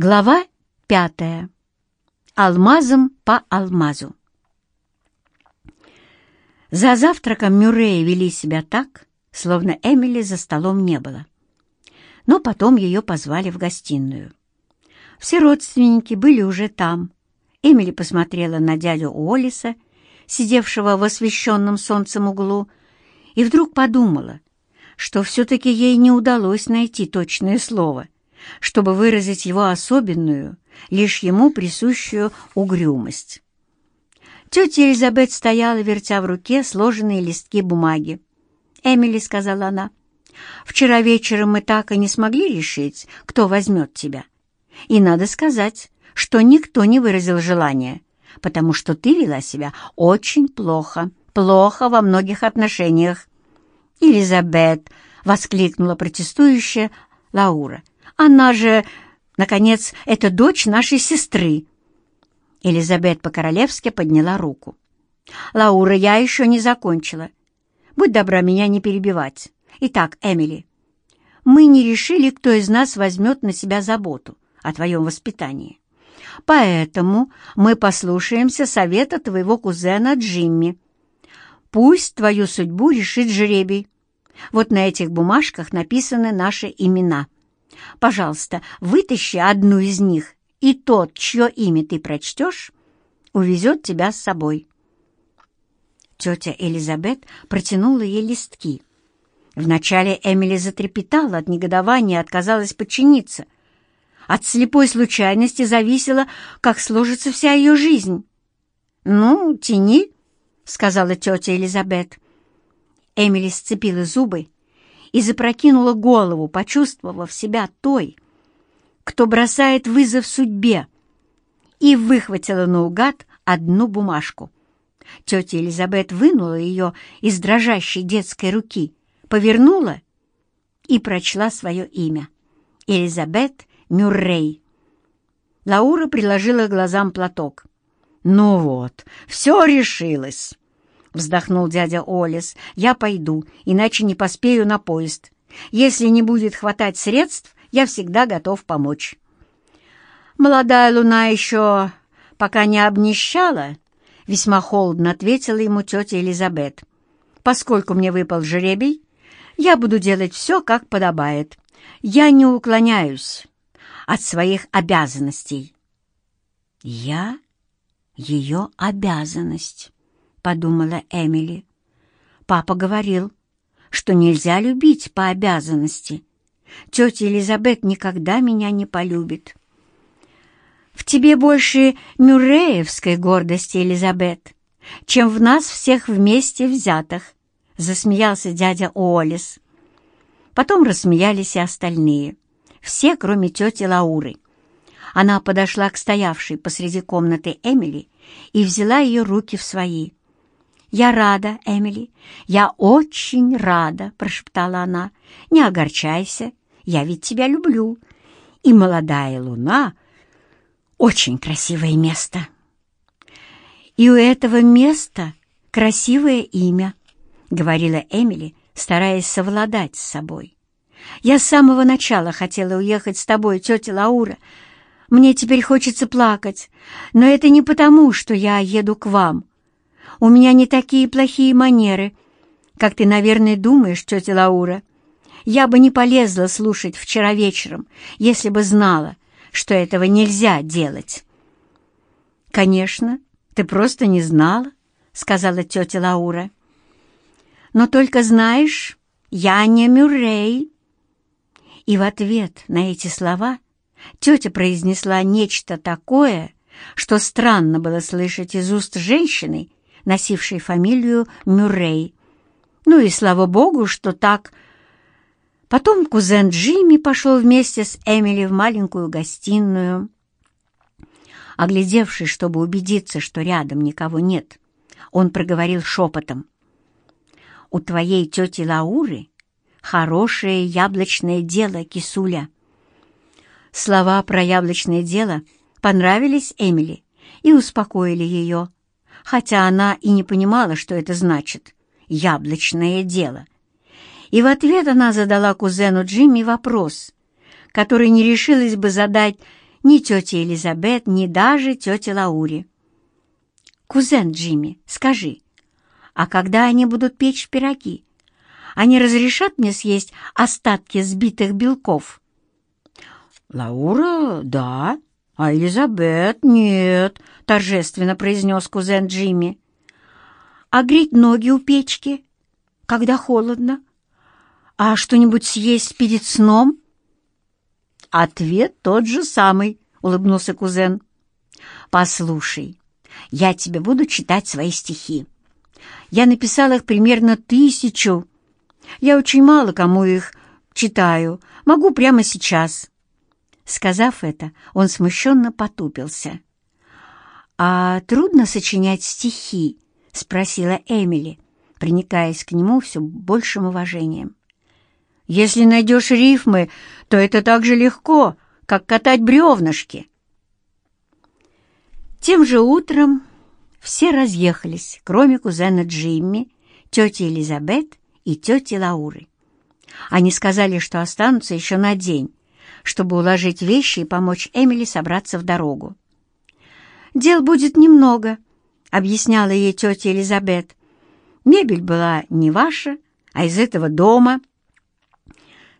Глава пятая. Алмазом по алмазу. За завтраком Мюрреи вели себя так, словно Эмили за столом не было. Но потом ее позвали в гостиную. Все родственники были уже там. Эмили посмотрела на дядю Уоллиса, сидевшего в освещенном солнцем углу, и вдруг подумала, что все-таки ей не удалось найти точное слово, чтобы выразить его особенную, лишь ему присущую угрюмость. Тетя Элизабет стояла, вертя в руке сложенные листки бумаги. «Эмили», — сказала она, — «вчера вечером мы так и не смогли решить, кто возьмет тебя. И надо сказать, что никто не выразил желания, потому что ты вела себя очень плохо, плохо во многих отношениях. «Элизабет!» — воскликнула протестующая Лаура. «Она же, наконец, это дочь нашей сестры!» Элизабет по-королевски подняла руку. «Лаура, я еще не закончила. Будь добра меня не перебивать. Итак, Эмили, мы не решили, кто из нас возьмет на себя заботу о твоем воспитании. Поэтому мы послушаемся совета твоего кузена Джимми. Пусть твою судьбу решит жребий. Вот на этих бумажках написаны наши имена. Пожалуйста, вытащи одну из них, и тот, чье имя ты прочтешь, увезет тебя с собой. Тетя Элизабет протянула ей листки. Вначале Эмили затрепетала от негодования и отказалась подчиниться. От слепой случайности зависело, как сложится вся ее жизнь. «Ну, тяни», — сказала тетя Элизабет. Эмили сцепила зубы и запрокинула голову, почувствовав себя той, кто бросает вызов судьбе, и выхватила наугад одну бумажку. Тетя Элизабет вынула ее из дрожащей детской руки, повернула и прочла свое имя. Элизабет Мюррей. Лаура приложила глазам платок. «Ну вот, все решилось!» Вздохнул дядя Олес. «Я пойду, иначе не поспею на поезд. Если не будет хватать средств, я всегда готов помочь». «Молодая луна еще пока не обнищала?» Весьма холодно ответила ему тетя Элизабет. «Поскольку мне выпал жеребий, я буду делать все, как подобает. Я не уклоняюсь от своих обязанностей». «Я?» ее обязанность», — подумала Эмили. «Папа говорил, что нельзя любить по обязанности. Тетя Элизабет никогда меня не полюбит». «В тебе больше мюрреевской гордости, Элизабет, чем в нас всех вместе взятых», — засмеялся дядя Уоллес. Потом рассмеялись и остальные, все, кроме тети Лауры. Она подошла к стоявшей посреди комнаты Эмили и взяла ее руки в свои. «Я рада, Эмили, я очень рада», — прошептала она. «Не огорчайся, я ведь тебя люблю. И молодая луна — очень красивое место». «И у этого места красивое имя», — говорила Эмили, стараясь совладать с собой. «Я с самого начала хотела уехать с тобой, тетя Лаура, мне теперь хочется плакать, но это не потому, что я еду к вам. У меня не такие плохие манеры, как ты, наверное, думаешь, тетя Лаура. Я бы не полезла слушать вчера вечером, если бы знала, что этого нельзя делать». «Конечно, ты просто не знала», — сказала тетя Лаура. «Но только знаешь, я не Мюррей». И в ответ на эти слова — Тетя произнесла нечто такое, что странно было слышать из уст женщины, носившей фамилию Мюррей. Ну и слава богу, что так. Потом кузен Джимми пошел вместе с Эмили в маленькую гостиную. Оглядевшись, чтобы убедиться, что рядом никого нет, он проговорил шепотом. «У твоей тети Лауры хорошее яблочное дело, кисуля». Слова про яблочное дело понравились Эмили и успокоили ее, хотя она и не понимала, что это значит «яблочное дело». И в ответ она задала кузену Джимми вопрос, который не решилась бы задать ни тете Элизабет, ни даже тете Лауре. «Кузен Джимми, скажи, а когда они будут печь пироги, они разрешат мне съесть остатки сбитых белков?» «Лаура, да, а Элизабет нет», — торжественно произнес кузен Джимми. «А греть ноги у печки, когда холодно? А что-нибудь съесть перед сном?» «Ответ тот же самый», — улыбнулся кузен. «Послушай, я тебе буду читать свои стихи. Я написал их примерно тысячу. Я очень мало кому их читаю. Могу прямо сейчас». Сказав это, он смущенно потупился. «А трудно сочинять стихи?» — спросила Эмили, проникаясь к нему все большим уважением. «Если найдешь рифмы, то это так же легко, как катать бревнышки». Тем же утром все разъехались, кроме кузена Джимми, тети Элизабет и тети Лауры. Они сказали, что останутся еще на день, чтобы уложить вещи и помочь Эмили собраться в дорогу. «Дел будет немного», — объясняла ей тетя Элизабет. «Мебель была не ваша, а из этого дома.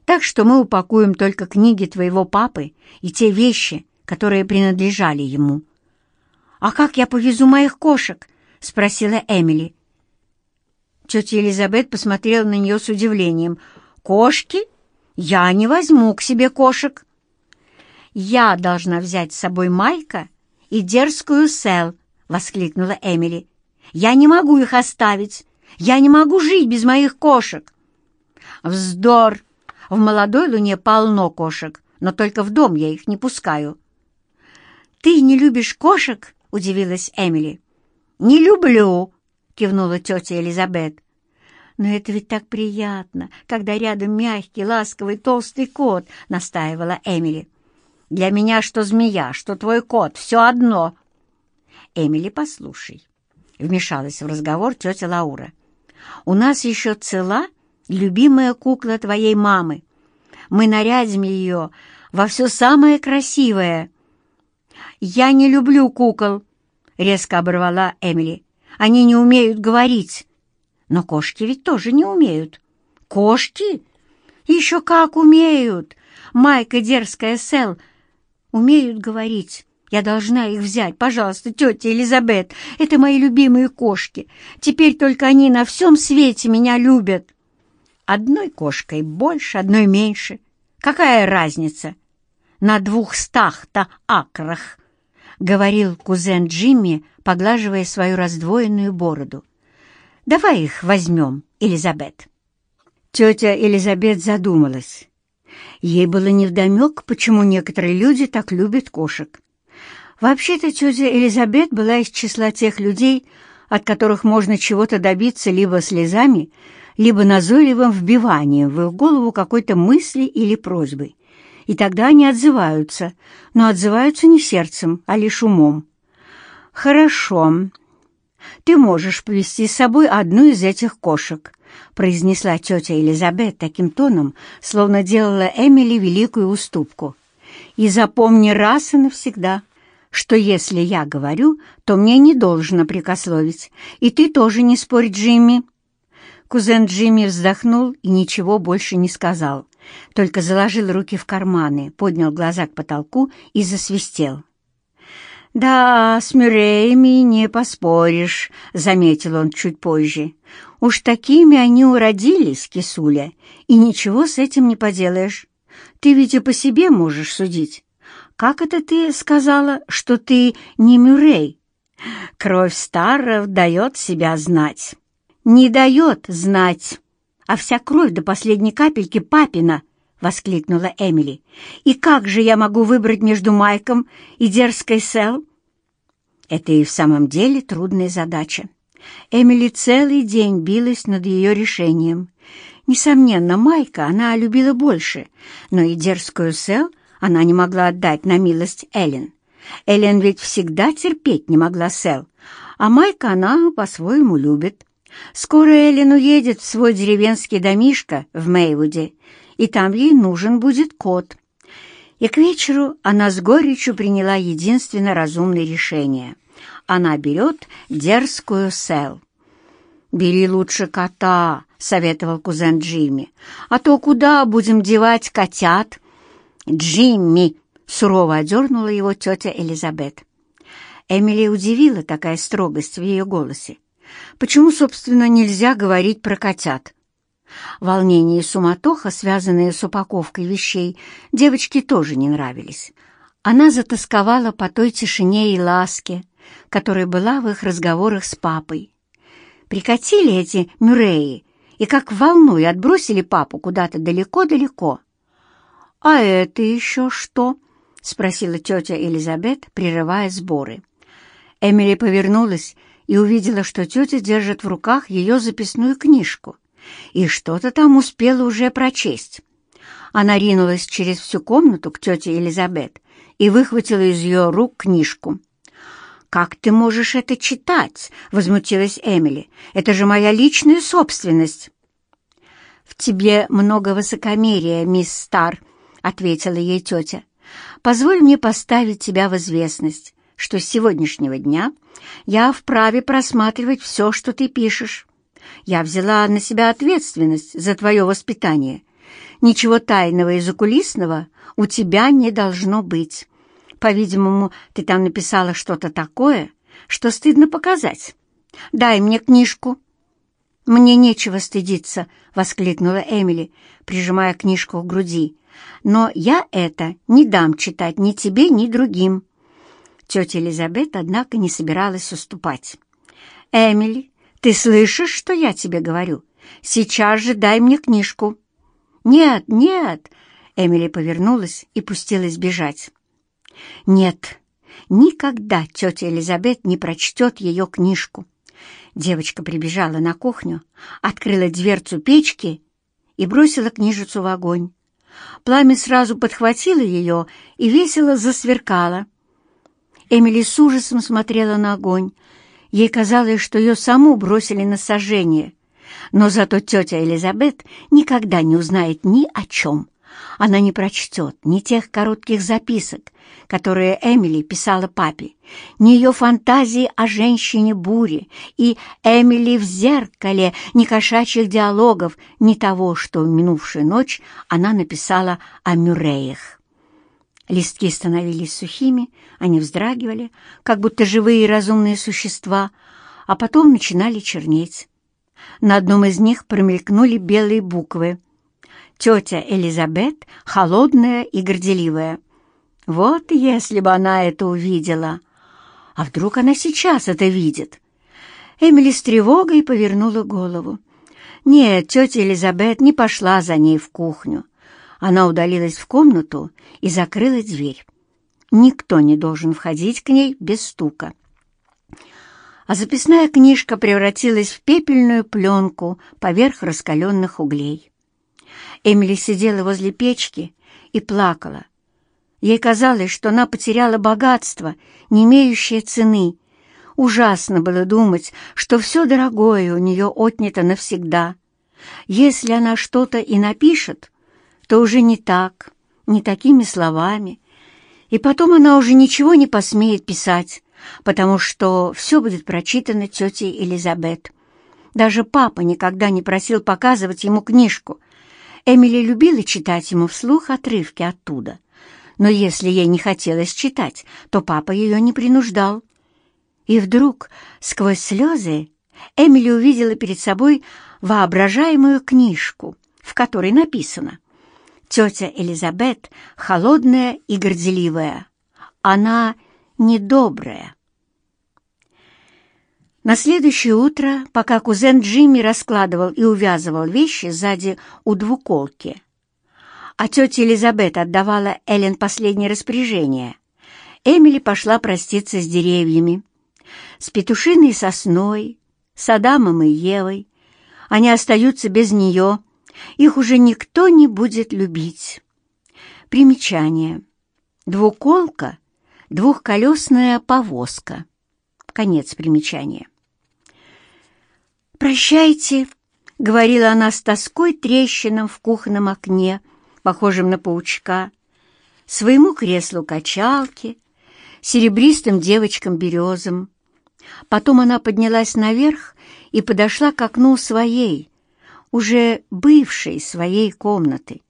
Так что мы упакуем только книги твоего папы и те вещи, которые принадлежали ему». «А как я повезу моих кошек?» — спросила Эмили. Тетя Элизабет посмотрела на нее с удивлением. «Кошки? Я не возьму к себе кошек». «Я должна взять с собой Майка и дерзкую Сэл», — воскликнула Эмили. «Я не могу их оставить. Я не могу жить без моих кошек». «Вздор! В молодой луне полно кошек, но только в дом я их не пускаю». «Ты не любишь кошек?» — удивилась Эмили. «Не люблю», — кивнула тетя Элизабет. «Но это ведь так приятно, когда рядом мягкий, ласковый, толстый кот», — настаивала Эмили. «Для меня что змея, что твой кот, все одно». «Эмили, послушай», — вмешалась в разговор тетя Лаура. «У нас еще цела любимая кукла твоей мамы. Мы нарядим ее во все самое красивое». «Я не люблю кукол», — резко оборвала Эмили. «Они не умеют говорить». «Но кошки ведь тоже не умеют». «Кошки? Еще как умеют! Майка дерзкая Сел умеют говорить. Я должна их взять. Пожалуйста, тетя Элизабет, это мои любимые кошки. Теперь только они на всем свете меня любят». Одной кошкой больше, одной меньше. Какая разница? На двухстах-то акрах — говорил кузен Джимми, поглаживая свою раздвоенную бороду. «Давай их возьмем, Элизабет». Тетя Элизабет задумалась. Ей было невдомек, почему некоторые люди так любят кошек. Вообще-то тетя Элизабет была из числа тех людей, от которых можно чего-то добиться либо слезами, либо назойливым вбиванием в их голову какой-то мысли или просьбы и тогда они отзываются, но отзываются не сердцем, а лишь умом. «Хорошо, ты можешь повести с собой одну из этих кошек», произнесла тетя Элизабет таким тоном, словно делала Эмили великую уступку. «И запомни раз и навсегда, что если я говорю, то мне не должно прикословить, и ты тоже не спорь, Джимми». Кузен Джимми вздохнул и ничего больше не сказал только заложил руки в карманы, поднял глаза к потолку и засвистел. «Да, с Мюрреями не поспоришь», — заметил он чуть позже. «Уж такими они уродились, кисуля, и ничего с этим не поделаешь. Ты ведь и по себе можешь судить. Как это ты сказала, что ты не Мюррей? Кровь старов дает себя знать». «Не дает знать», а вся кровь до последней капельки папина!» — воскликнула Эмили. «И как же я могу выбрать между Майком и дерзкой Сэл?» Это и в самом деле трудная задача. Эмили целый день билась над ее решением. Несомненно, Майка она любила больше, но и дерзкую Сэл она не могла отдать на милость Эллен. Эллен ведь всегда терпеть не могла Сэл, а Майка она по-своему любит. Скоро Эллен уедет в свой деревенский домишко в Мейвуде, и там ей нужен будет кот. И к вечеру она с горечью приняла единственно разумное решение. Она берет дерзкую Сэл. «Бери лучше кота», — советовал кузен Джимми. «А то куда будем девать котят?» «Джимми!» — сурово одернула его тетя Элизабет. Эмили удивила такая строгость в ее голосе. Почему, собственно, нельзя говорить про котят? Волнение и суматоха, связанные с упаковкой вещей, девочке тоже не нравились. Она затасковала по той тишине и ласке, которая была в их разговорах с папой. Прикатили эти Мюрреи и как волной отбросили папу куда-то далеко-далеко. «А это еще что?» — спросила тетя Элизабет, прерывая сборы. Эмили повернулась и увидела, что тетя держит в руках ее записную книжку и что-то там успела уже прочесть. Она ринулась через всю комнату к тете Элизабет и выхватила из ее рук книжку. «Как ты можешь это читать?» — возмутилась Эмили. «Это же моя личная собственность». «В тебе много высокомерия, мисс Стар», — ответила ей тетя. «Позволь мне поставить тебя в известность, что с сегодняшнего дня я вправе просматривать все, что ты пишешь. Я взяла на себя ответственность за твое воспитание. Ничего тайного и закулисного у тебя не должно быть. По-видимому, ты там написала что-то такое, что стыдно показать. Дай мне книжку». «Мне нечего стыдиться», — воскликнула Эмили, прижимая книжку к груди. «Но я это не дам читать ни тебе, ни другим». Тетя Элизабет, однако, не собиралась уступать. «Эмили, ты слышишь, что я тебе говорю? Сейчас же дай мне книжку». «Нет, нет!» Эмили повернулась и пустилась бежать. «Нет, никогда тетя Элизабет не прочтет ее книжку». Девочка прибежала на кухню, открыла дверцу печки и бросила книжицу в огонь. Пламя сразу подхватило ее и весело засверкало. Эмили с ужасом смотрела на огонь, Ей казалось, что ее саму бросили на сожжение. Но зато тетя Элизабет никогда не узнает ни о чем. Она не прочтет ни тех коротких записок, которые Эмили писала папе, ни ее фантазии о женщине-буре и Эмили в зеркале, ни кошачьих диалогов, ни того, что в минувшую ночь она написала о Мюрреях. Листки становились сухими, они вздрагивали, как будто живые и разумные существа, а потом начинали чернеть. На одном из них промелькнули белые буквы. «Тетя Элизабет, холодная и горделивая». Вот если бы она это увидела! А вдруг она сейчас это видит? Эмили с тревогой повернула голову. Нет, тетя Элизабет не пошла за ней в кухню. Она удалилась в комнату и закрыла дверь. Никто не должен входить к ней без стука. А записная книжка превратилась в пепельную пленку поверх раскаленных углей. Эмили сидела возле печки и плакала. Ей казалось, что она потеряла богатство, не имеющее цены. Ужасно было думать, что все дорогое у нее отнято навсегда. Если она что-то и напишет, то уже не так, не такими словами. И потом она уже ничего не посмеет писать, потому что все будет прочитано тетей Элизабет. Даже папа никогда не просил показывать ему книжку. Эмили любила читать ему вслух отрывки оттуда. Но если ей не хотелось читать, то папа ее не принуждал. И вдруг, сквозь слезы, Эмили увидела перед собой воображаемую книжку, в которой написано — Тетя Элизабет холодная и горделивая. Она недобрая. На следующее утро, пока кузен Джимми раскладывал и увязывал вещи сзади у двуколки, а тетя Элизабет отдавала Эллен последнее распоряжение, Эмили пошла проститься с деревьями, с петушиной сосной, с Адамом и Евой. Они остаются без нее, их уже никто не будет любить. Примечание. Двуколка — двухколесная повозка. Конец примечания. «Прощайте», — говорила она с тоской трещинам в кухонном окне, похожим на паучка. своему креслу качалки, серебристым девочкам-березам. Потом она поднялась наверх и подошла к окну своей, уже бывшей своей комнаты.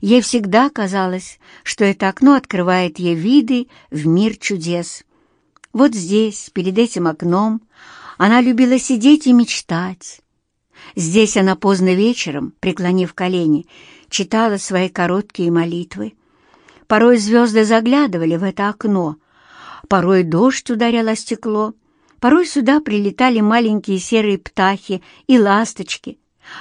Ей всегда казалось, что это окно открывает ей виды в мир чудес. Вот здесь, перед этим окном, она любила сидеть и мечтать. Здесь она поздно вечером, преклонив колени, читала свои короткие молитвы. Порой звезды заглядывали в это окно, порой дождь ударял о стекло, порой сюда прилетали маленькие серые птахи и ласточки,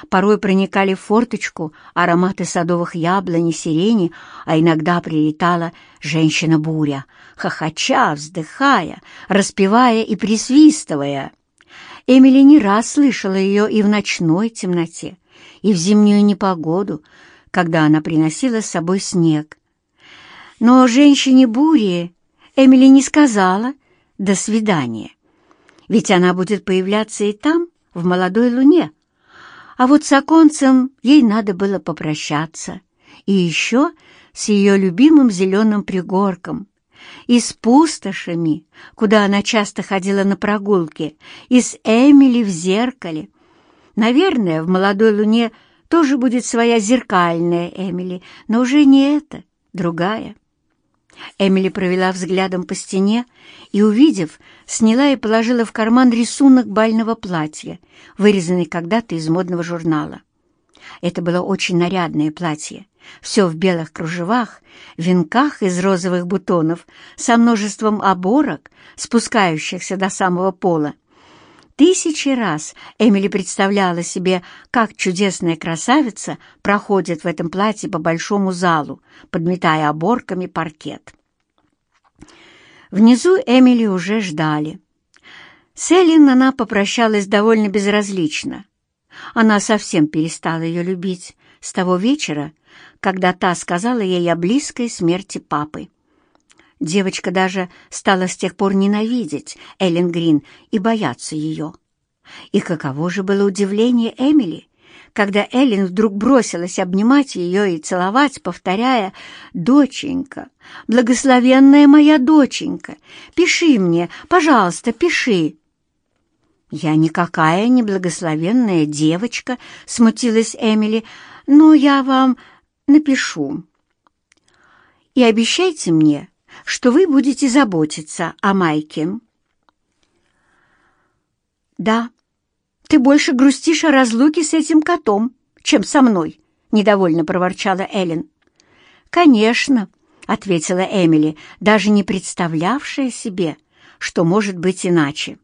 порой проникали в форточку ароматы садовых яблонь и сирени, а иногда прилетала женщина-буря, хохоча, вздыхая, распевая и присвистывая. Эмили не раз слышала ее и в ночной темноте, и в зимнюю непогоду, когда она приносила с собой снег. Но женщине-буре Эмили не сказала «до свидания», ведь она будет появляться и там, в молодой луне. А вот с оконцем ей надо было попрощаться, и еще с ее любимым зеленым пригорком, и с пустошами, куда она часто ходила на прогулки, и с Эмили в зеркале. Наверное, в «Молодой луне» тоже будет своя зеркальная Эмили, но уже не эта, другая. Эмили провела взглядом по стене и, увидев, сняла и положила в карман рисунок бального платья, вырезанный когда-то из модного журнала. Это было очень нарядное платье, все в белых кружевах, венках из розовых бутонов, со множеством оборок, спускающихся до самого пола. Тысячи раз Эмили представляла себе, как чудесная красавица проходит в этом платье по большому залу, подметая оборками паркет. Внизу Эмили уже ждали. С Эллен она попрощалась довольно безразлично. Она совсем перестала ее любить с того вечера, когда та сказала ей о близкой смерти папы. Девочка даже стала с тех пор ненавидеть Эллен Грин и бояться ее. И каково же было удивление Эмили, когда Эллен вдруг бросилась обнимать ее и целовать, повторяя «Доченька, благословенная моя доченька, пиши мне, пожалуйста, пиши». «Я никакая не благословенная девочка», — смутилась Эмили, «но я вам напишу. И обещайте мне, что вы будете заботиться о Майке». «Да, ты больше грустишь о разлуке с этим котом, чем со мной», — недовольно проворчала Эллен. «Конечно», — ответила Эмили, даже не представлявшая себе, что может быть иначе.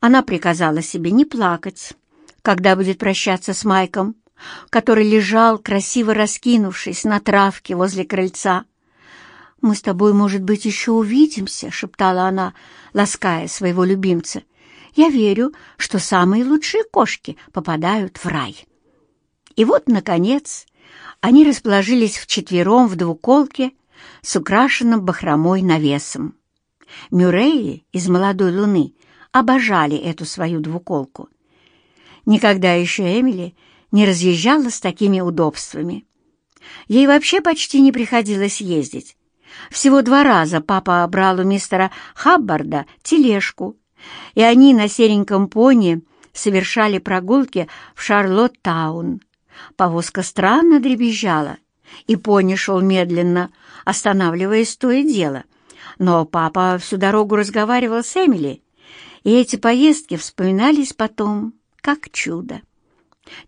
Она приказала себе не плакать, когда будет прощаться с Майком, который лежал, красиво раскинувшись на травке возле крыльца. «Мы с тобой, может быть, еще увидимся», — шептала она, лаская своего любимца. «Я верю, что самые лучшие кошки попадают в рай». И вот, наконец, они расположились вчетвером в двуколке с украшенным бахромой навесом. Мюрреи из «Молодой луны» обожали эту свою двуколку. Никогда еще Эмили не разъезжала с такими удобствами. Ей вообще почти не приходилось ездить. Всего два раза папа брал у мистера Хаббарда тележку, и они на сереньком пони совершали прогулки в Шарлоттаун. Повозка странно дребезжала, и пони шел медленно, останавливаясь то и дело. Но папа всю дорогу разговаривал с Эмили, и эти поездки вспоминались потом как чудо.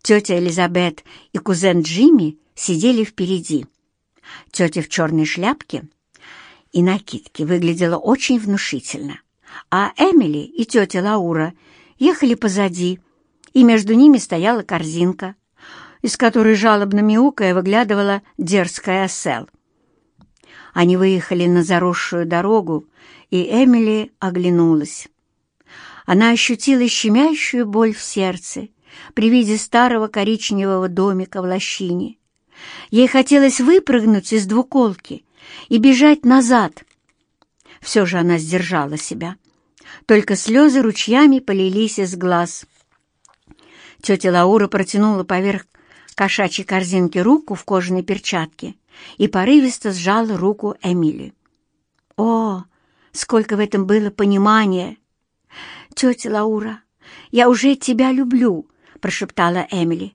Тетя Элизабет и кузен Джимми сидели впереди. Тетя в черной шляпке и накидке выглядела очень внушительно, а Эмили и тетя Лаура ехали позади, и между ними стояла корзинка, из которой жалобно мяукая выглядывала дерзкая осел. Они выехали на заросшую дорогу, и Эмили оглянулась. Она ощутила щемящую боль в сердце при виде старого коричневого домика в лощине. Ей хотелось выпрыгнуть из двуколки и бежать назад. Все же она сдержала себя. Только слезы ручьями полились из глаз. Тетя Лаура протянула поверх кошачьей корзинки руку в кожаной перчатке и порывисто сжала руку Эмили. О, сколько в этом было понимания! «Тетя Лаура, я уже тебя люблю!» — прошептала Эмили.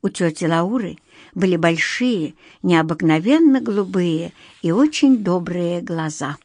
У тети Лауры были большие, необыкновенно голубые и очень добрые глаза.